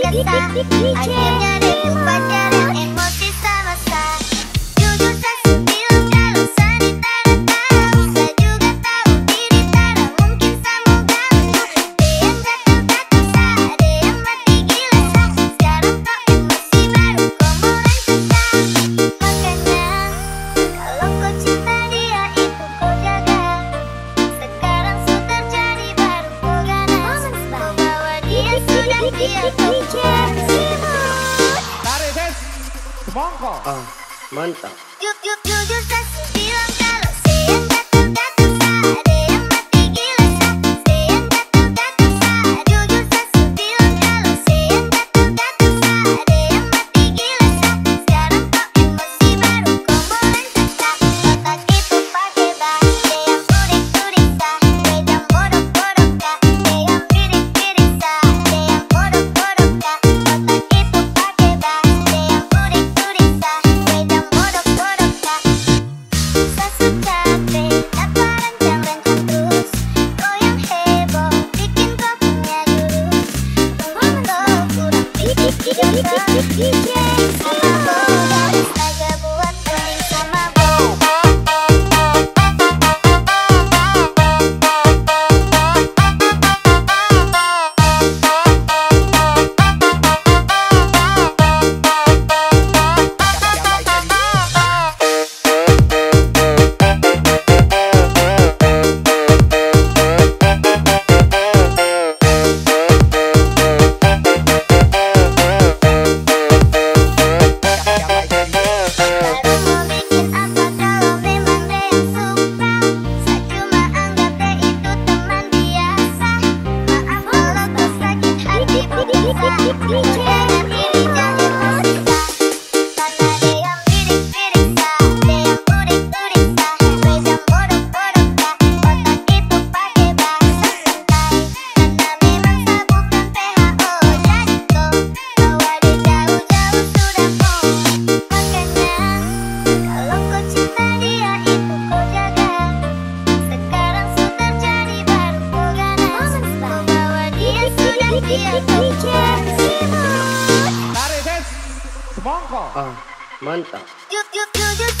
ください。Manka. Uh, mantap. Yuk, yuk, yuk, just Ah, mantap. Yuk, yuk, yuk, yuk.